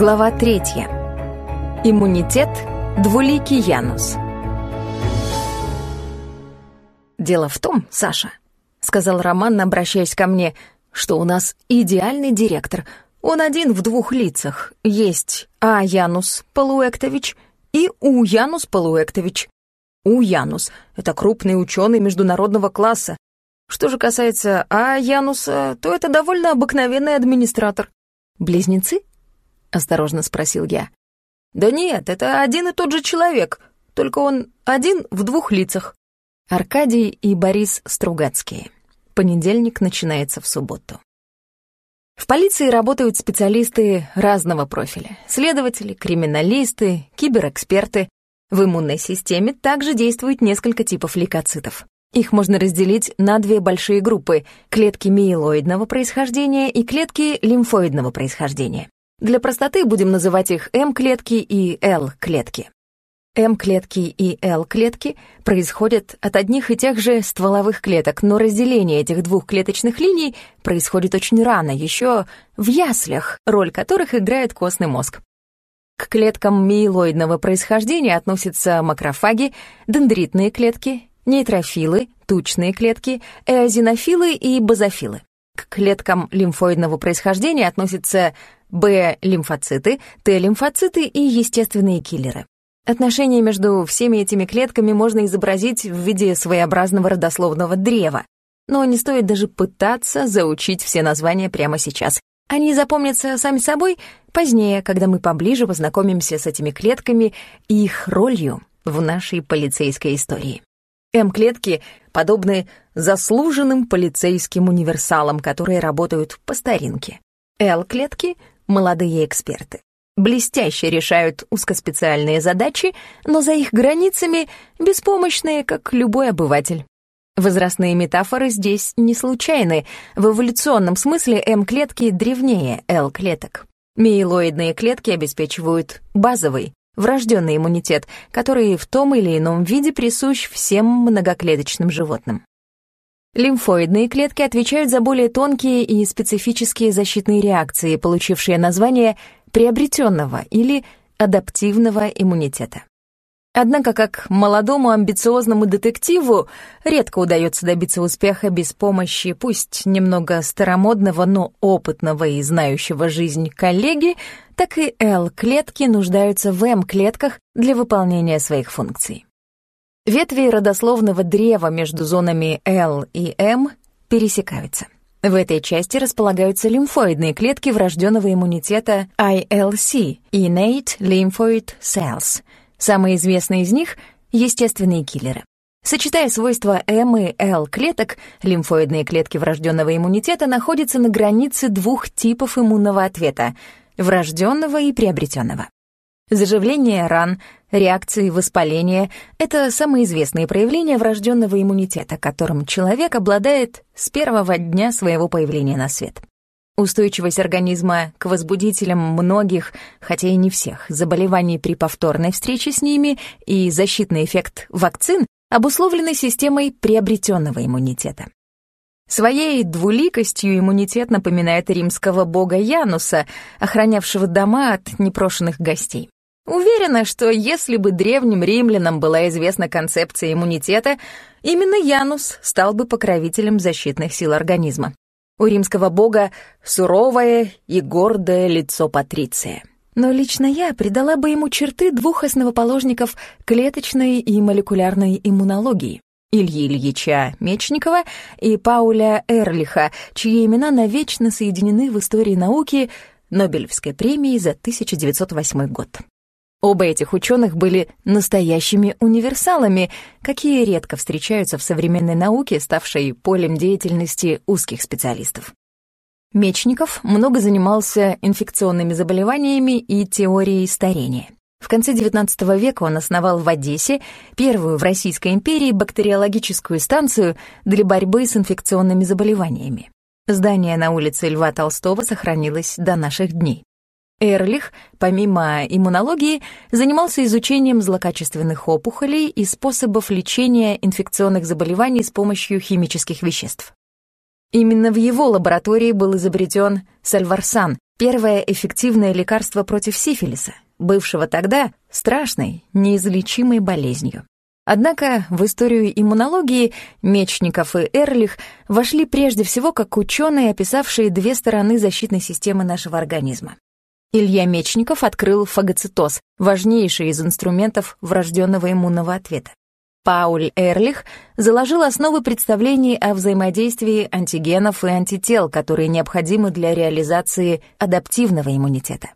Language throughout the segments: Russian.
Глава третья. Иммунитет двуликий Янус. «Дело в том, Саша», — сказал Роман, обращаясь ко мне, «что у нас идеальный директор. Он один в двух лицах. Есть А. Янус Полуэктович и У. Янус Полуэктович. У. Янус — это крупный ученый международного класса. Что же касается А. Януса, то это довольно обыкновенный администратор. Близнецы? — осторожно спросил я. «Да нет, это один и тот же человек, только он один в двух лицах». Аркадий и Борис Стругацкие. Понедельник начинается в субботу. В полиции работают специалисты разного профиля. Следователи, криминалисты, киберэксперты. В иммунной системе также действует несколько типов лейкоцитов. Их можно разделить на две большие группы — клетки миелоидного происхождения и клетки лимфоидного происхождения. Для простоты будем называть их М-клетки и Л-клетки. М-клетки и Л-клетки происходят от одних и тех же стволовых клеток, но разделение этих двух клеточных линий происходит очень рано, еще в яслях, роль которых играет костный мозг. К клеткам миелоидного происхождения относятся макрофаги, дендритные клетки, нейтрофилы, тучные клетки, эозинофилы и базофилы. К клеткам лимфоидного происхождения относятся Б-лимфоциты, Т-лимфоциты и естественные киллеры. Отношения между всеми этими клетками можно изобразить в виде своеобразного родословного древа. Но не стоит даже пытаться заучить все названия прямо сейчас. Они запомнятся сами собой позднее, когда мы поближе познакомимся с этими клетками и их ролью в нашей полицейской истории. М-клетки подобны заслуженным полицейским универсалам, которые работают по старинке. Л-клетки молодые эксперты. Блестяще решают узкоспециальные задачи, но за их границами беспомощные, как любой обыватель. Возрастные метафоры здесь не случайны. В эволюционном смысле М-клетки древнее Л-клеток. Миелоидные клетки обеспечивают базовый, врожденный иммунитет, который в том или ином виде присущ всем многоклеточным животным. Лимфоидные клетки отвечают за более тонкие и специфические защитные реакции, получившие название приобретенного или адаптивного иммунитета. Однако, как молодому амбициозному детективу редко удается добиться успеха без помощи пусть немного старомодного, но опытного и знающего жизнь коллеги, так и L-клетки нуждаются в M-клетках для выполнения своих функций. Ветви родословного древа между зонами L и M пересекаются. В этой части располагаются лимфоидные клетки врожденного иммунитета ILC – Innate Lymphoid Cells. Самые известные из них — естественные киллеры. Сочетая свойства М и Л клеток, лимфоидные клетки врожденного иммунитета находятся на границе двух типов иммунного ответа — врожденного и приобретенного. Заживление ран, реакции воспаления — это самые известные проявления врожденного иммунитета, которым человек обладает с первого дня своего появления на свет. Устойчивость организма к возбудителям многих, хотя и не всех, заболеваний при повторной встрече с ними и защитный эффект вакцин обусловлены системой приобретенного иммунитета. Своей двуликостью иммунитет напоминает римского бога Януса, охранявшего дома от непрошенных гостей. Уверена, что если бы древним римлянам была известна концепция иммунитета, именно Янус стал бы покровителем защитных сил организма. У римского бога суровое и гордое лицо Патриция. Но лично я придала бы ему черты двух основоположников клеточной и молекулярной иммунологии. Ильи Ильича Мечникова и Пауля Эрлиха, чьи имена навечно соединены в истории науки Нобелевской премией за 1908 год. Оба этих ученых были настоящими универсалами, какие редко встречаются в современной науке, ставшей полем деятельности узких специалистов. Мечников много занимался инфекционными заболеваниями и теорией старения. В конце XIX века он основал в Одессе первую в Российской империи бактериологическую станцию для борьбы с инфекционными заболеваниями. Здание на улице Льва Толстого сохранилось до наших дней. Эрлих, помимо иммунологии, занимался изучением злокачественных опухолей и способов лечения инфекционных заболеваний с помощью химических веществ. Именно в его лаборатории был изобретен сальварсан, Первое эффективное лекарство против сифилиса, бывшего тогда страшной, неизлечимой болезнью. Однако в историю иммунологии Мечников и Эрлих вошли прежде всего как ученые, описавшие две стороны защитной системы нашего организма. Илья Мечников открыл фагоцитоз, важнейший из инструментов врожденного иммунного ответа. Пауль Эрлих заложил основы представлений о взаимодействии антигенов и антител, которые необходимы для реализации адаптивного иммунитета.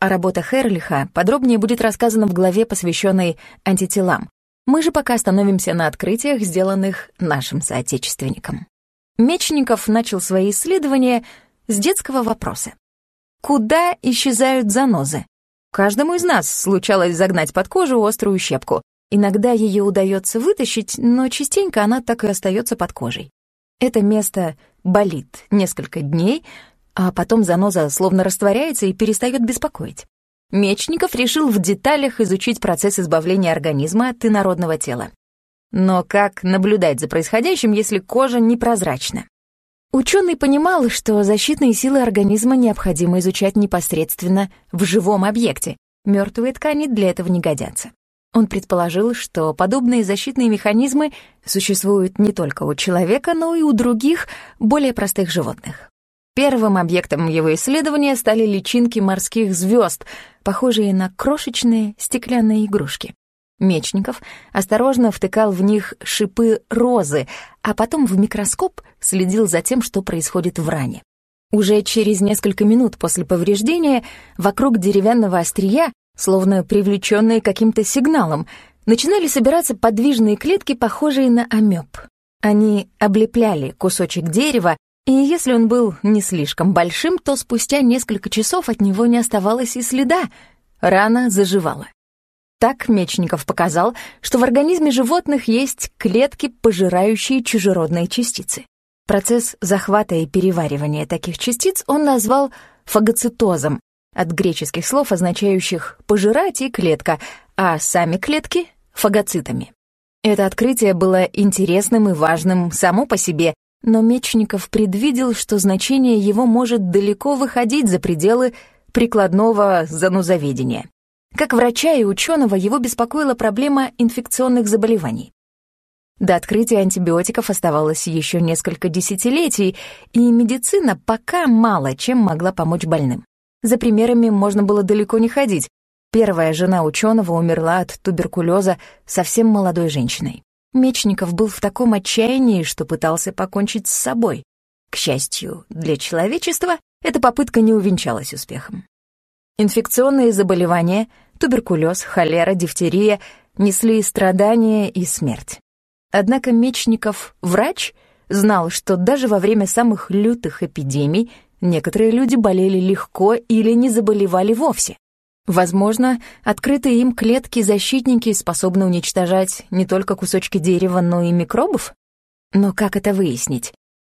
О работах Эрлиха подробнее будет рассказано в главе, посвященной антителам. Мы же пока остановимся на открытиях, сделанных нашим соотечественникам. Мечников начал свои исследования с детского вопроса. Куда исчезают занозы? Каждому из нас случалось загнать под кожу острую щепку. Иногда ее удается вытащить, но частенько она так и остается под кожей. Это место болит несколько дней, а потом заноза словно растворяется и перестает беспокоить. Мечников решил в деталях изучить процесс избавления организма от инородного тела. Но как наблюдать за происходящим, если кожа непрозрачна? Ученый понимал, что защитные силы организма необходимо изучать непосредственно в живом объекте. Мертвые ткани для этого не годятся. Он предположил, что подобные защитные механизмы существуют не только у человека, но и у других, более простых животных. Первым объектом его исследования стали личинки морских звезд, похожие на крошечные стеклянные игрушки. Мечников осторожно втыкал в них шипы розы, а потом в микроскоп следил за тем, что происходит в ране. Уже через несколько минут после повреждения вокруг деревянного острия, словно привлеченные каким-то сигналом, начинали собираться подвижные клетки, похожие на амеб. Они облепляли кусочек дерева и если он был не слишком большим, то спустя несколько часов от него не оставалось и следа. Рана заживала. Так Мечников показал, что в организме животных есть клетки, пожирающие чужеродные частицы. Процесс захвата и переваривания таких частиц он назвал фагоцитозом, от греческих слов, означающих «пожирать» и «клетка», а сами клетки — фагоцитами. Это открытие было интересным и важным само по себе, но Мечников предвидел, что значение его может далеко выходить за пределы прикладного занузоведения. Как врача и ученого его беспокоила проблема инфекционных заболеваний. До открытия антибиотиков оставалось еще несколько десятилетий, и медицина пока мало чем могла помочь больным. За примерами можно было далеко не ходить. Первая жена ученого умерла от туберкулеза совсем молодой женщиной. Мечников был в таком отчаянии, что пытался покончить с собой. К счастью, для человечества эта попытка не увенчалась успехом. Инфекционные заболевания, туберкулез, холера, дифтерия несли страдания и смерть. Однако Мечников, врач, знал, что даже во время самых лютых эпидемий некоторые люди болели легко или не заболевали вовсе. Возможно, открытые им клетки-защитники способны уничтожать не только кусочки дерева, но и микробов? Но как это выяснить?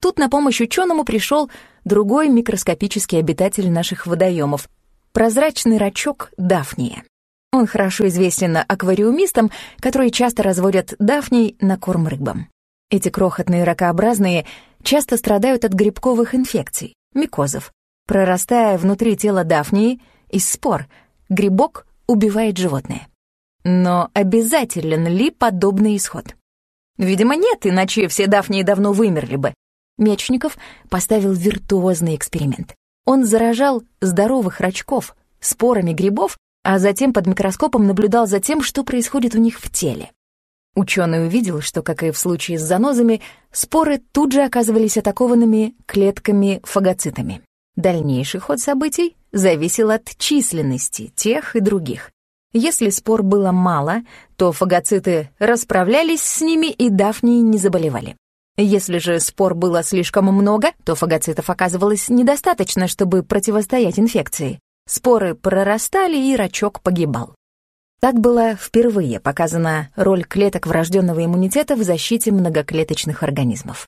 Тут на помощь ученому пришел другой микроскопический обитатель наших водоемов — прозрачный рачок Дафния. Он хорошо известен аквариумистам, которые часто разводят дафний на корм рыбам. Эти крохотные ракообразные часто страдают от грибковых инфекций, микозов, прорастая внутри тела дафнии из спор — грибок убивает животное. Но обязателен ли подобный исход? Видимо, нет, иначе все дафнии давно вымерли бы. Мечников поставил виртуозный эксперимент. Он заражал здоровых рачков спорами грибов, а затем под микроскопом наблюдал за тем, что происходит у них в теле. Ученый увидел, что, как и в случае с занозами, споры тут же оказывались атакованными клетками-фагоцитами. Дальнейший ход событий зависел от численности тех и других. Если спор было мало, то фагоциты расправлялись с ними и дафнии не заболевали. Если же спор было слишком много, то фагоцитов оказывалось недостаточно, чтобы противостоять инфекции. Споры прорастали, и рачок погибал. Так была впервые показана роль клеток врожденного иммунитета в защите многоклеточных организмов.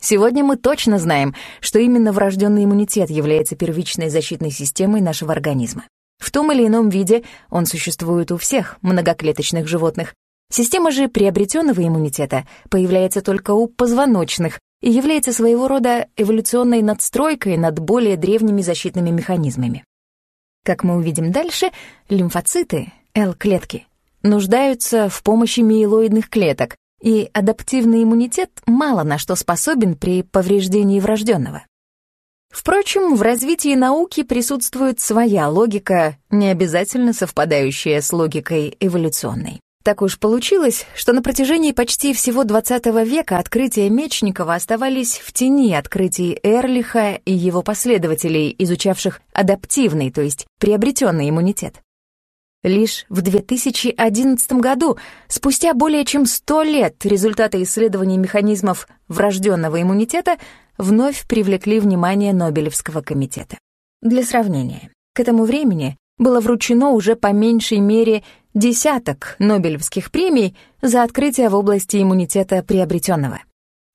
Сегодня мы точно знаем, что именно врожденный иммунитет является первичной защитной системой нашего организма. В том или ином виде он существует у всех многоклеточных животных. Система же приобретенного иммунитета появляется только у позвоночных, и является своего рода эволюционной надстройкой над более древними защитными механизмами. Как мы увидим дальше, лимфоциты, L-клетки, нуждаются в помощи миелоидных клеток, и адаптивный иммунитет мало на что способен при повреждении врожденного. Впрочем, в развитии науки присутствует своя логика, не обязательно совпадающая с логикой эволюционной. Так уж получилось, что на протяжении почти всего XX века открытия Мечникова оставались в тени открытий Эрлиха и его последователей, изучавших адаптивный, то есть приобретенный иммунитет. Лишь в 2011 году, спустя более чем 100 лет, результаты исследований механизмов врожденного иммунитета вновь привлекли внимание Нобелевского комитета. Для сравнения, к этому времени было вручено уже по меньшей мере десяток Нобелевских премий за открытия в области иммунитета приобретенного.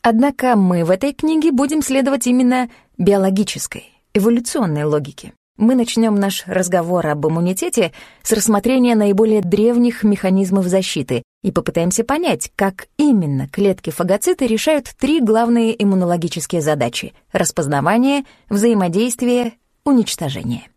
Однако мы в этой книге будем следовать именно биологической, эволюционной логике. Мы начнем наш разговор об иммунитете с рассмотрения наиболее древних механизмов защиты и попытаемся понять, как именно клетки-фагоциты решают три главные иммунологические задачи — распознавание, взаимодействие, уничтожение.